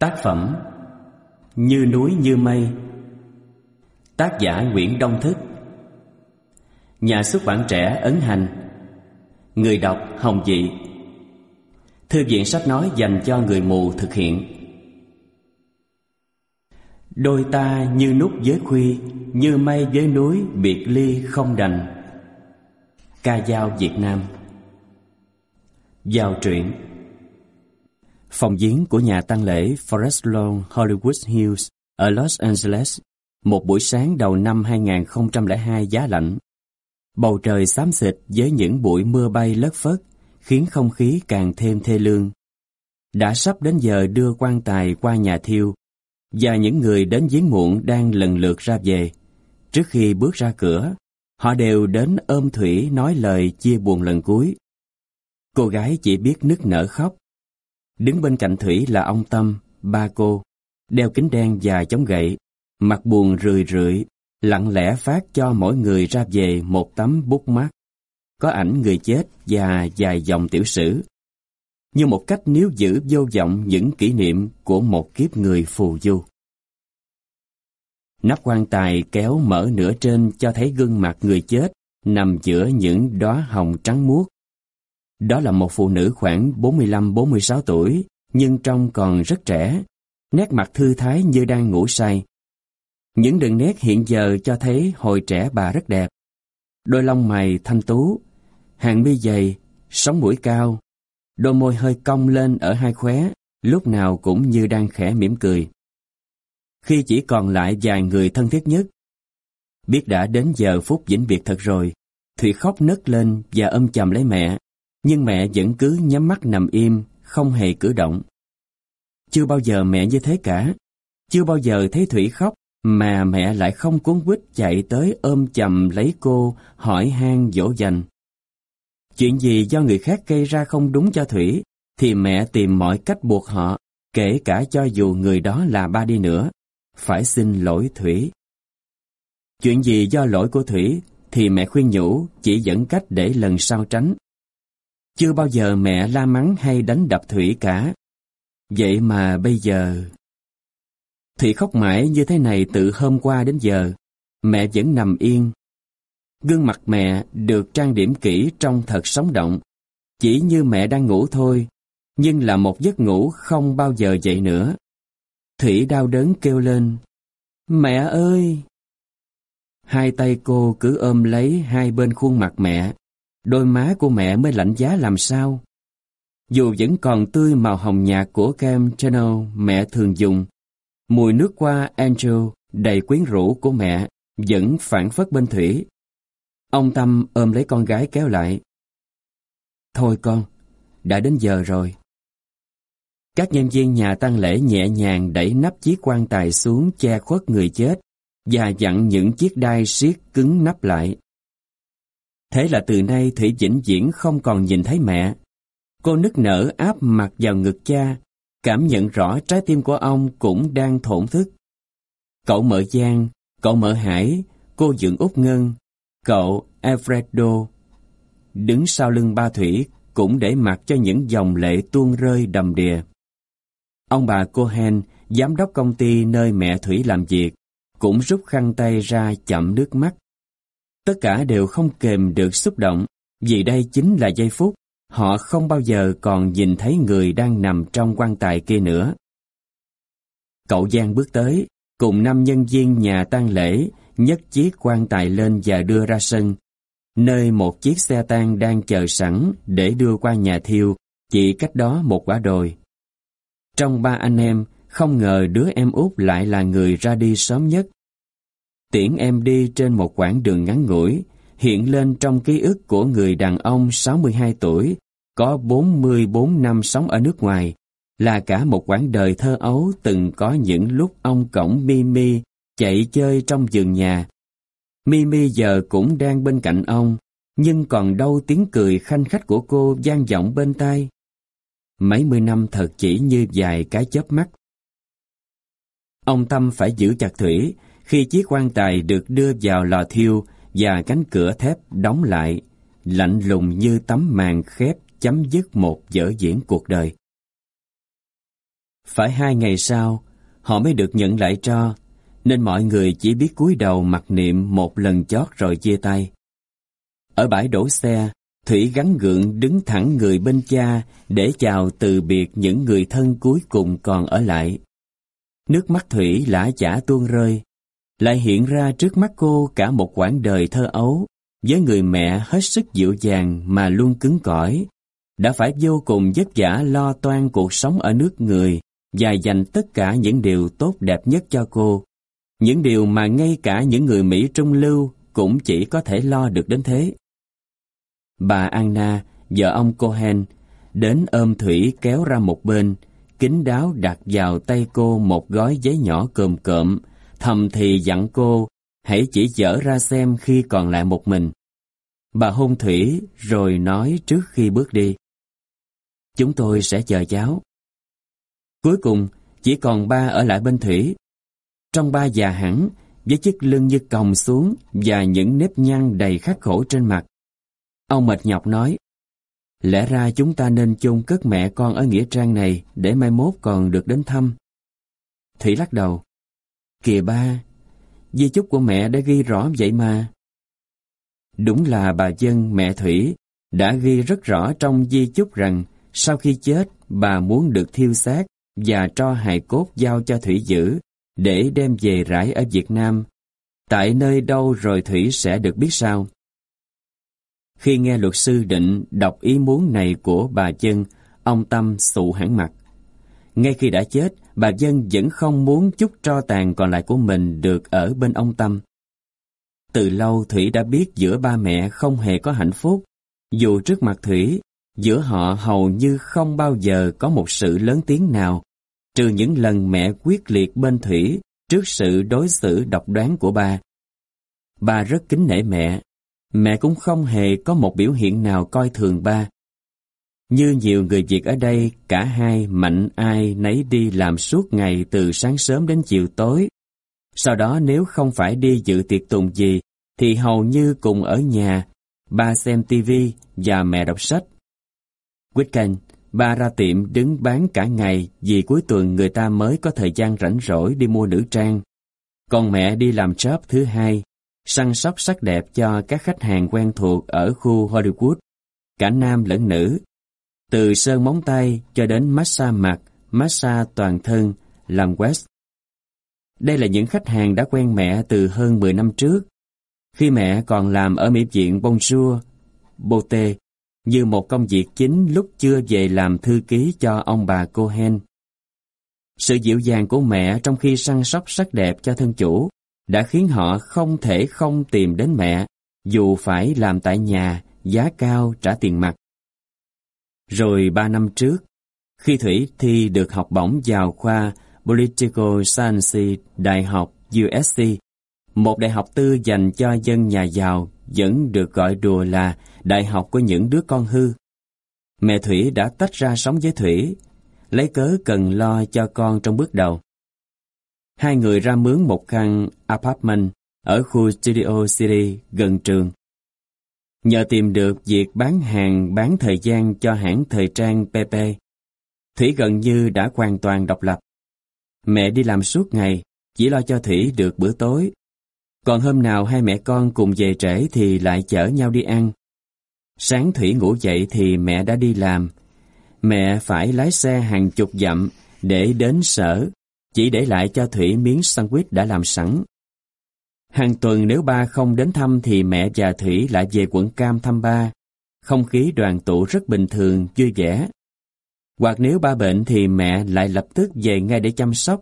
Tác phẩm Như núi như mây. Tác giả Nguyễn Đông Thức. Nhà xuất bản trẻ Ấn Hành. Người đọc Hồng Dị. Thư viện sách nói dành cho người mù thực hiện. Đôi ta như nút với khuy, Như mây với núi biệt ly không đành. Ca dao Việt Nam. Giao truyện Phòng giếng của nhà tang lễ Forest Lawn Hollywood Hills ở Los Angeles một buổi sáng đầu năm 2002 giá lạnh. Bầu trời xám xịt với những bụi mưa bay lất phất khiến không khí càng thêm thê lương. Đã sắp đến giờ đưa quan tài qua nhà thiêu và những người đến giếng muộn đang lần lượt ra về. Trước khi bước ra cửa, họ đều đến ôm Thủy nói lời chia buồn lần cuối. Cô gái chỉ biết nức nở khóc Đứng bên cạnh Thủy là ông Tâm, ba cô, đeo kính đen và chống gậy, mặt buồn rười rượi, lặng lẽ phát cho mỗi người ra về một tấm bút mắt. Có ảnh người chết và dài dòng tiểu sử. Như một cách níu giữ vô vọng những kỷ niệm của một kiếp người phù du. Nắp quan tài kéo mở nửa trên cho thấy gương mặt người chết nằm giữa những đóa hồng trắng muốt đó là một phụ nữ khoảng 45-46 tuổi, nhưng trông còn rất trẻ, nét mặt thư thái như đang ngủ say. Những đường nét hiện giờ cho thấy hồi trẻ bà rất đẹp. Đôi lông mày thanh tú, hàng mi dày, sống mũi cao, đôi môi hơi cong lên ở hai khóe, lúc nào cũng như đang khẽ mỉm cười. Khi chỉ còn lại vài người thân thiết nhất, biết đã đến giờ phút vĩnh biệt thật rồi, Thủy khóc nấc lên và ôm chầm lấy mẹ, nhưng mẹ vẫn cứ nhắm mắt nằm im, không hề cử động. Chưa bao giờ mẹ như thế cả. Chưa bao giờ thấy Thủy khóc mà mẹ lại không cuốn quýt chạy tới ôm chầm lấy cô, hỏi han dỗ dành. Chuyện gì do người khác gây ra không đúng cho Thủy, thì mẹ tìm mọi cách buộc họ, kể cả cho dù người đó là ba đi nữa. Phải xin lỗi Thủy. Chuyện gì do lỗi của Thủy, thì mẹ khuyên nhủ chỉ dẫn cách để lần sau tránh. Chưa bao giờ mẹ la mắng hay đánh đập Thủy cả. Vậy mà bây giờ... Thủy khóc mãi như thế này từ hôm qua đến giờ. Mẹ vẫn nằm yên. Gương mặt mẹ được trang điểm kỹ trong thật sống động. Chỉ như mẹ đang ngủ thôi, nhưng là một giấc ngủ không bao giờ dậy nữa. Thủy đau đớn kêu lên. Mẹ ơi! Hai tay cô cứ ôm lấy hai bên khuôn mặt mẹ, đôi má của mẹ mới lạnh giá làm sao. Dù vẫn còn tươi màu hồng nhạt của kem Channel mẹ thường dùng, mùi nước qua Angel đầy quyến rũ của mẹ vẫn phản phất bên Thủy. Ông Tâm ôm lấy con gái kéo lại. Thôi con, đã đến giờ rồi. Các nhân viên nhà tang lễ nhẹ nhàng đẩy nắp chiếc quan tài xuống che khuất người chết và dặn những chiếc đai siết cứng nắp lại. Thế là từ nay Thủy vĩnh viễn không còn nhìn thấy mẹ. Cô nức nở áp mặt vào ngực cha, cảm nhận rõ trái tim của ông cũng đang thổn thức. Cậu mợ Giang, cậu mợ Hải, cô dưỡng Úc Ngân, cậu Alfredo, đứng sau lưng ba Thủy cũng để mặc cho những dòng lệ tuôn rơi đầm đìa. Ông bà Cohen, giám đốc công ty nơi mẹ Thủy làm việc, cũng rút khăn tay ra chậm nước mắt Tất cả đều không kềm được xúc động, vì đây chính là giây phút họ không bao giờ còn nhìn thấy người đang nằm trong quan tài kia nữa. Cậu Giang bước tới, cùng năm nhân viên nhà tang lễ nhấc chiếc quan tài lên và đưa ra sân, nơi một chiếc xe tang đang chờ sẵn để đưa qua nhà thiêu, chỉ cách đó một quả đồi. Trong ba anh em, không ngờ đứa em út lại là người ra đi sớm nhất tiễn em đi trên một quãng đường ngắn ngủi, hiện lên trong ký ức của người đàn ông 62 tuổi, có 44 năm sống ở nước ngoài, là cả một quãng đời thơ ấu từng có những lúc ông cổng Mimi chạy chơi trong vườn nhà. Mimi giờ cũng đang bên cạnh ông, nhưng còn đâu tiếng cười khanh khách của cô gian vọng bên tai. Mấy mươi năm thật chỉ như vài cái chớp mắt. Ông Tâm phải giữ chặt Thủy, khi chiếc quan tài được đưa vào lò thiêu và cánh cửa thép đóng lại, lạnh lùng như tấm màn khép chấm dứt một dở diễn cuộc đời. Phải hai ngày sau, họ mới được nhận lại cho, nên mọi người chỉ biết cúi đầu mặc niệm một lần chót rồi chia tay. Ở bãi đổ xe, Thủy gắn gượng đứng thẳng người bên cha để chào từ biệt những người thân cuối cùng còn ở lại. Nước mắt Thủy lã chả tuôn rơi, lại hiện ra trước mắt cô cả một quãng đời thơ ấu với người mẹ hết sức dịu dàng mà luôn cứng cỏi, đã phải vô cùng vất vả lo toan cuộc sống ở nước người và dành tất cả những điều tốt đẹp nhất cho cô. Những điều mà ngay cả những người Mỹ trung lưu cũng chỉ có thể lo được đến thế. Bà Anna, vợ ông Cohen, đến ôm Thủy kéo ra một bên, kính đáo đặt vào tay cô một gói giấy nhỏ cơm cộm, thầm thì dặn cô hãy chỉ dở ra xem khi còn lại một mình. Bà hôn Thủy rồi nói trước khi bước đi. Chúng tôi sẽ chờ cháu. Cuối cùng, chỉ còn ba ở lại bên Thủy. Trong ba già hẳn, với chiếc lưng như còng xuống và những nếp nhăn đầy khắc khổ trên mặt. Ông mệt nhọc nói, lẽ ra chúng ta nên chôn cất mẹ con ở Nghĩa Trang này để mai mốt còn được đến thăm. Thủy lắc đầu, kìa ba, di chúc của mẹ đã ghi rõ vậy mà. Đúng là bà dân mẹ Thủy đã ghi rất rõ trong di chúc rằng sau khi chết bà muốn được thiêu xác và cho hài cốt giao cho Thủy giữ để đem về rải ở Việt Nam. Tại nơi đâu rồi Thủy sẽ được biết sao? Khi nghe luật sư định đọc ý muốn này của bà Dân, ông Tâm sụ hẳn mặt. Ngay khi đã chết, bà Dân vẫn không muốn chút tro tàn còn lại của mình được ở bên ông Tâm. Từ lâu Thủy đã biết giữa ba mẹ không hề có hạnh phúc. Dù trước mặt Thủy, giữa họ hầu như không bao giờ có một sự lớn tiếng nào, trừ những lần mẹ quyết liệt bên Thủy trước sự đối xử độc đoán của ba. Ba rất kính nể mẹ, mẹ cũng không hề có một biểu hiện nào coi thường ba. Như nhiều người Việt ở đây, cả hai mạnh ai nấy đi làm suốt ngày từ sáng sớm đến chiều tối. Sau đó nếu không phải đi dự tiệc tùng gì, thì hầu như cùng ở nhà, ba xem tivi và mẹ đọc sách. Weekend, ba ra tiệm đứng bán cả ngày vì cuối tuần người ta mới có thời gian rảnh rỗi đi mua nữ trang. Còn mẹ đi làm job thứ hai, săn sóc sắc đẹp cho các khách hàng quen thuộc ở khu Hollywood, cả nam lẫn nữ. Từ sơn móng tay cho đến massage mặt, massage toàn thân, làm West. Đây là những khách hàng đã quen mẹ từ hơn 10 năm trước. Khi mẹ còn làm ở mỹ viện Bonjour, Bote, như một công việc chính lúc chưa về làm thư ký cho ông bà Cohen. Sự dịu dàng của mẹ trong khi săn sóc sắc đẹp cho thân chủ đã khiến họ không thể không tìm đến mẹ, dù phải làm tại nhà, giá cao trả tiền mặt. Rồi ba năm trước, khi Thủy Thi được học bổng vào khoa Political Science Đại học USC, một đại học tư dành cho dân nhà giàu vẫn được gọi đùa là đại học của những đứa con hư. Mẹ Thủy đã tách ra sống với Thủy, lấy cớ cần lo cho con trong bước đầu hai người ra mướn một căn apartment ở khu Studio City gần trường. Nhờ tìm được việc bán hàng bán thời gian cho hãng thời trang PP, Thủy gần như đã hoàn toàn độc lập. Mẹ đi làm suốt ngày, chỉ lo cho Thủy được bữa tối. Còn hôm nào hai mẹ con cùng về trễ thì lại chở nhau đi ăn. Sáng Thủy ngủ dậy thì mẹ đã đi làm. Mẹ phải lái xe hàng chục dặm để đến sở chỉ để lại cho Thủy miếng sandwich đã làm sẵn. Hàng tuần nếu ba không đến thăm thì mẹ và Thủy lại về quận Cam thăm ba. Không khí đoàn tụ rất bình thường, vui vẻ. Hoặc nếu ba bệnh thì mẹ lại lập tức về ngay để chăm sóc.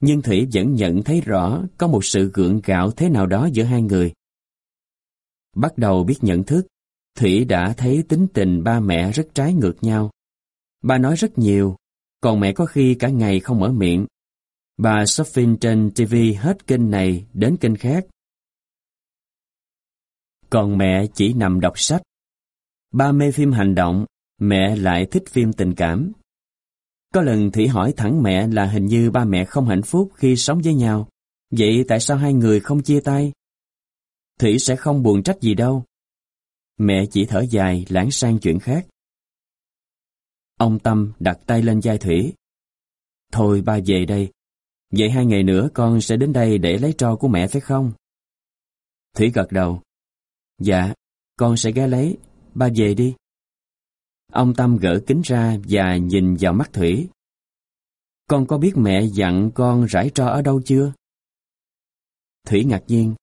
Nhưng Thủy vẫn nhận thấy rõ có một sự gượng gạo thế nào đó giữa hai người. Bắt đầu biết nhận thức, Thủy đã thấy tính tình ba mẹ rất trái ngược nhau. Ba nói rất nhiều, còn mẹ có khi cả ngày không mở miệng. Bà shopping trên TV hết kênh này đến kênh khác. Còn mẹ chỉ nằm đọc sách. Ba mê phim hành động, mẹ lại thích phim tình cảm. Có lần Thủy hỏi thẳng mẹ là hình như ba mẹ không hạnh phúc khi sống với nhau. Vậy tại sao hai người không chia tay? Thủy sẽ không buồn trách gì đâu. Mẹ chỉ thở dài lãng sang chuyện khác. Ông Tâm đặt tay lên vai Thủy. Thôi ba về đây. Vậy hai ngày nữa con sẽ đến đây để lấy tro của mẹ phải không? Thủy gật đầu. Dạ, con sẽ ghé lấy. Ba về đi. Ông Tâm gỡ kính ra và nhìn vào mắt Thủy. Con có biết mẹ dặn con rải tro ở đâu chưa? Thủy ngạc nhiên.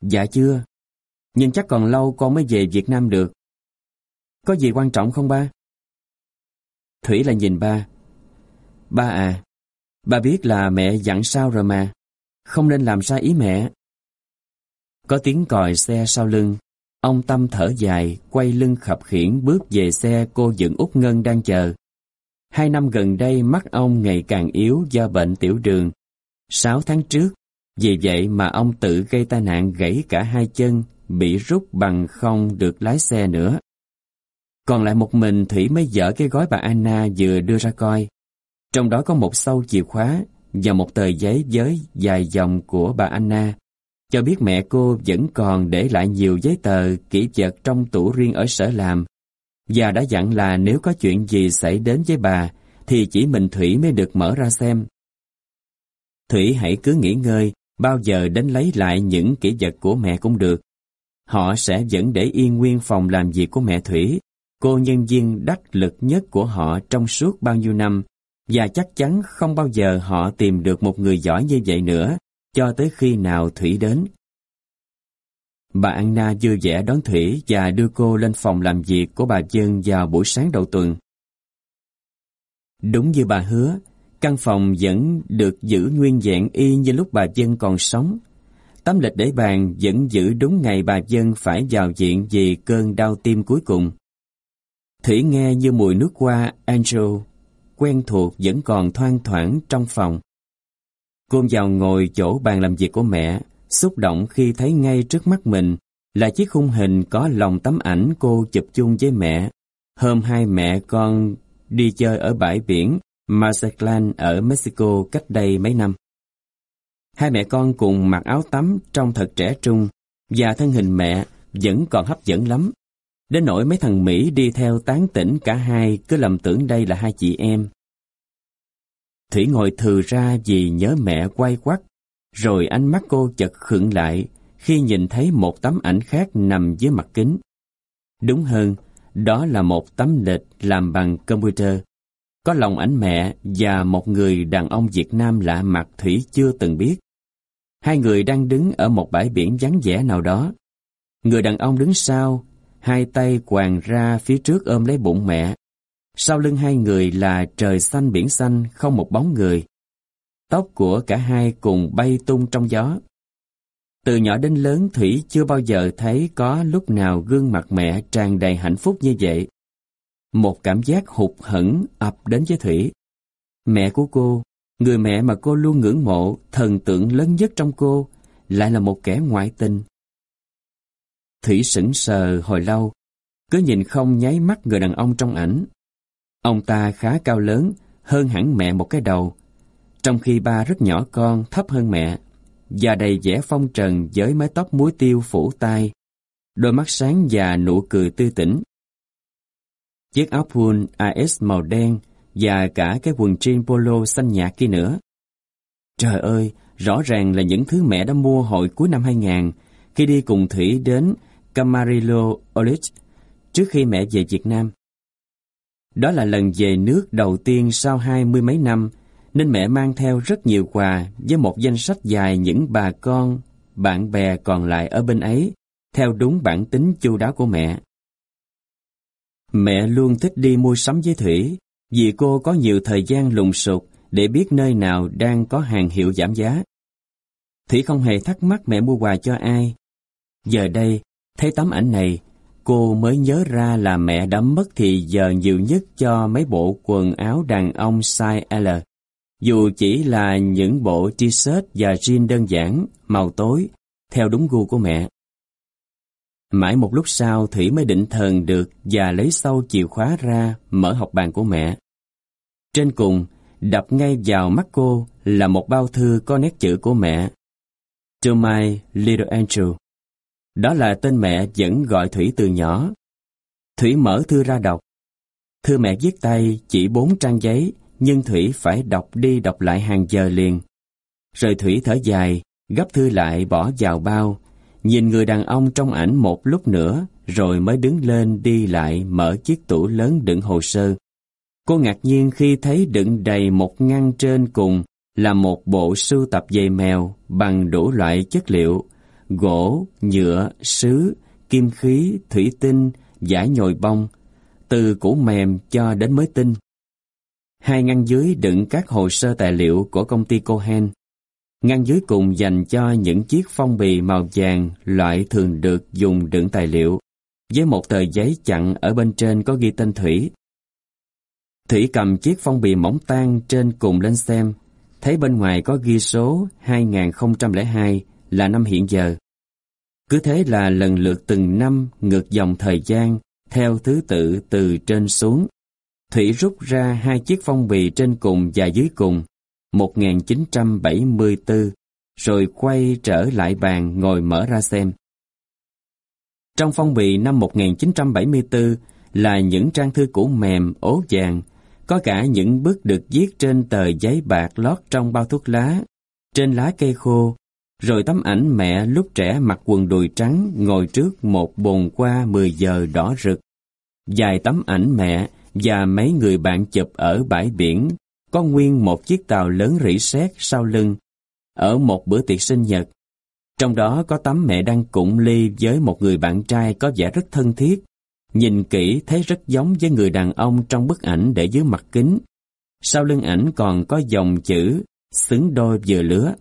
Dạ chưa. Nhưng chắc còn lâu con mới về Việt Nam được. Có gì quan trọng không ba? Thủy lại nhìn ba. Ba à, ba biết là mẹ dặn sao rồi mà. Không nên làm sai ý mẹ. Có tiếng còi xe sau lưng. Ông Tâm thở dài, quay lưng khập khiển bước về xe cô dựng út Ngân đang chờ. Hai năm gần đây mắt ông ngày càng yếu do bệnh tiểu đường. Sáu tháng trước, vì vậy mà ông tự gây tai nạn gãy cả hai chân, bị rút bằng không được lái xe nữa. Còn lại một mình Thủy mới dở cái gói bà Anna vừa đưa ra coi. Trong đó có một sâu chìa khóa và một tờ giấy với dài dòng của bà Anna, cho biết mẹ cô vẫn còn để lại nhiều giấy tờ kỹ vật trong tủ riêng ở sở làm, và đã dặn là nếu có chuyện gì xảy đến với bà, thì chỉ mình Thủy mới được mở ra xem. Thủy hãy cứ nghỉ ngơi, bao giờ đến lấy lại những kỹ vật của mẹ cũng được. Họ sẽ vẫn để yên nguyên phòng làm việc của mẹ Thủy, cô nhân viên đắc lực nhất của họ trong suốt bao nhiêu năm, và chắc chắn không bao giờ họ tìm được một người giỏi như vậy nữa, cho tới khi nào Thủy đến. Bà Anna vui vẻ đón Thủy và đưa cô lên phòng làm việc của bà Dân vào buổi sáng đầu tuần. Đúng như bà hứa, căn phòng vẫn được giữ nguyên vẹn y như lúc bà Dân còn sống. Tấm lịch để bàn vẫn giữ đúng ngày bà Dân phải vào viện vì cơn đau tim cuối cùng. Thủy nghe như mùi nước hoa Angel, quen thuộc vẫn còn thoang thoảng trong phòng. Cô vào ngồi chỗ bàn làm việc của mẹ, xúc động khi thấy ngay trước mắt mình là chiếc khung hình có lòng tấm ảnh cô chụp chung với mẹ. Hôm hai mẹ con đi chơi ở bãi biển Mazatlan ở Mexico cách đây mấy năm. Hai mẹ con cùng mặc áo tắm trông thật trẻ trung và thân hình mẹ vẫn còn hấp dẫn lắm. Đến nỗi mấy thằng Mỹ đi theo tán tỉnh cả hai cứ lầm tưởng đây là hai chị em. Thủy ngồi thừ ra vì nhớ mẹ quay quắt, rồi ánh mắt cô chật khựng lại khi nhìn thấy một tấm ảnh khác nằm dưới mặt kính. Đúng hơn, đó là một tấm lịch làm bằng computer. Có lòng ảnh mẹ và một người đàn ông Việt Nam lạ mặt Thủy chưa từng biết. Hai người đang đứng ở một bãi biển vắng vẻ nào đó. Người đàn ông đứng sau, hai tay quàng ra phía trước ôm lấy bụng mẹ. Sau lưng hai người là trời xanh biển xanh, không một bóng người. Tóc của cả hai cùng bay tung trong gió. Từ nhỏ đến lớn Thủy chưa bao giờ thấy có lúc nào gương mặt mẹ tràn đầy hạnh phúc như vậy. Một cảm giác hụt hẫng ập đến với Thủy. Mẹ của cô, người mẹ mà cô luôn ngưỡng mộ, thần tượng lớn nhất trong cô, lại là một kẻ ngoại tình. Thủy sững sờ hồi lâu, cứ nhìn không nháy mắt người đàn ông trong ảnh. Ông ta khá cao lớn, hơn hẳn mẹ một cái đầu, trong khi ba rất nhỏ con, thấp hơn mẹ, và đầy vẻ phong trần với mái tóc muối tiêu phủ tai, đôi mắt sáng và nụ cười tươi tỉnh. Chiếc áo pull AS màu đen và cả cái quần jean polo xanh nhạt kia nữa. Trời ơi, rõ ràng là những thứ mẹ đã mua hồi cuối năm 2000 khi đi cùng Thủy đến Camarillo Olich trước khi mẹ về Việt Nam. Đó là lần về nước đầu tiên sau hai mươi mấy năm, nên mẹ mang theo rất nhiều quà với một danh sách dài những bà con, bạn bè còn lại ở bên ấy, theo đúng bản tính chu đáo của mẹ. Mẹ luôn thích đi mua sắm với Thủy, vì cô có nhiều thời gian lùng sục để biết nơi nào đang có hàng hiệu giảm giá. Thủy không hề thắc mắc mẹ mua quà cho ai. Giờ đây, thấy tấm ảnh này, cô mới nhớ ra là mẹ đã mất thì giờ nhiều nhất cho mấy bộ quần áo đàn ông size L. Dù chỉ là những bộ t-shirt và jean đơn giản, màu tối, theo đúng gu của mẹ. Mãi một lúc sau Thủy mới định thần được và lấy sâu chìa khóa ra mở học bàn của mẹ. Trên cùng, đập ngay vào mắt cô là một bao thư có nét chữ của mẹ. To my little angel. Đó là tên mẹ vẫn gọi Thủy từ nhỏ. Thủy mở thư ra đọc. Thư mẹ viết tay chỉ bốn trang giấy nhưng Thủy phải đọc đi đọc lại hàng giờ liền. Rồi Thủy thở dài, gấp thư lại bỏ vào bao, nhìn người đàn ông trong ảnh một lúc nữa, rồi mới đứng lên đi lại mở chiếc tủ lớn đựng hồ sơ. Cô ngạc nhiên khi thấy đựng đầy một ngăn trên cùng là một bộ sưu tập giày mèo bằng đủ loại chất liệu, gỗ, nhựa, sứ, kim khí, thủy tinh, giải nhồi bông, từ củ mềm cho đến mới tinh. Hai ngăn dưới đựng các hồ sơ tài liệu của công ty Cohen. Ngăn dưới cùng dành cho những chiếc phong bì màu vàng loại thường được dùng đựng tài liệu, với một tờ giấy chặn ở bên trên có ghi tên Thủy. Thủy cầm chiếc phong bì mỏng tan trên cùng lên xem, thấy bên ngoài có ghi số 2002 là năm hiện giờ. Cứ thế là lần lượt từng năm ngược dòng thời gian theo thứ tự từ trên xuống. Thủy rút ra hai chiếc phong bì trên cùng và dưới cùng, 1974, rồi quay trở lại bàn ngồi mở ra xem. Trong phong bì năm 1974 là những trang thư cũ mềm, ố vàng, có cả những bức được viết trên tờ giấy bạc lót trong bao thuốc lá, trên lá cây khô, rồi tấm ảnh mẹ lúc trẻ mặc quần đùi trắng ngồi trước một bồn qua 10 giờ đỏ rực. Dài tấm ảnh mẹ và mấy người bạn chụp ở bãi biển, có nguyên một chiếc tàu lớn rỉ sét sau lưng, ở một bữa tiệc sinh nhật. Trong đó có tấm mẹ đang cụng ly với một người bạn trai có vẻ rất thân thiết. Nhìn kỹ thấy rất giống với người đàn ông trong bức ảnh để dưới mặt kính. Sau lưng ảnh còn có dòng chữ xứng đôi vừa lứa.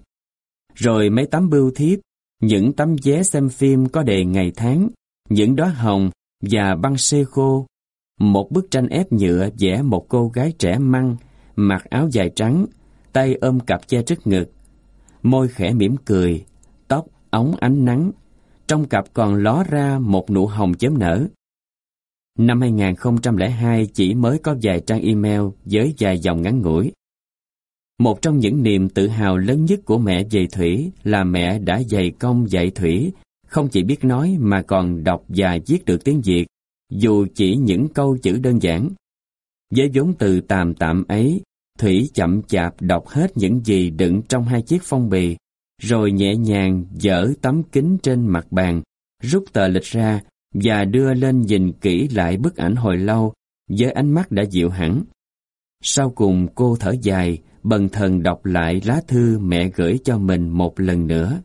Rồi mấy tấm bưu thiếp, những tấm vé xem phim có đề ngày tháng, những đóa hồng và băng xê khô. Một bức tranh ép nhựa vẽ một cô gái trẻ măng, mặc áo dài trắng, tay ôm cặp che trước ngực. Môi khẽ mỉm cười, tóc óng ánh nắng, trong cặp còn ló ra một nụ hồng chớm nở. Năm 2002 chỉ mới có vài trang email với vài dòng ngắn ngủi. Một trong những niềm tự hào lớn nhất của mẹ về Thủy là mẹ đã dày công dạy Thủy, không chỉ biết nói mà còn đọc và viết được tiếng Việt, dù chỉ những câu chữ đơn giản. Với vốn từ tạm tạm ấy, Thủy chậm chạp đọc hết những gì đựng trong hai chiếc phong bì, rồi nhẹ nhàng dỡ tấm kính trên mặt bàn, rút tờ lịch ra và đưa lên nhìn kỹ lại bức ảnh hồi lâu với ánh mắt đã dịu hẳn. Sau cùng cô thở dài, bần thần đọc lại lá thư mẹ gửi cho mình một lần nữa.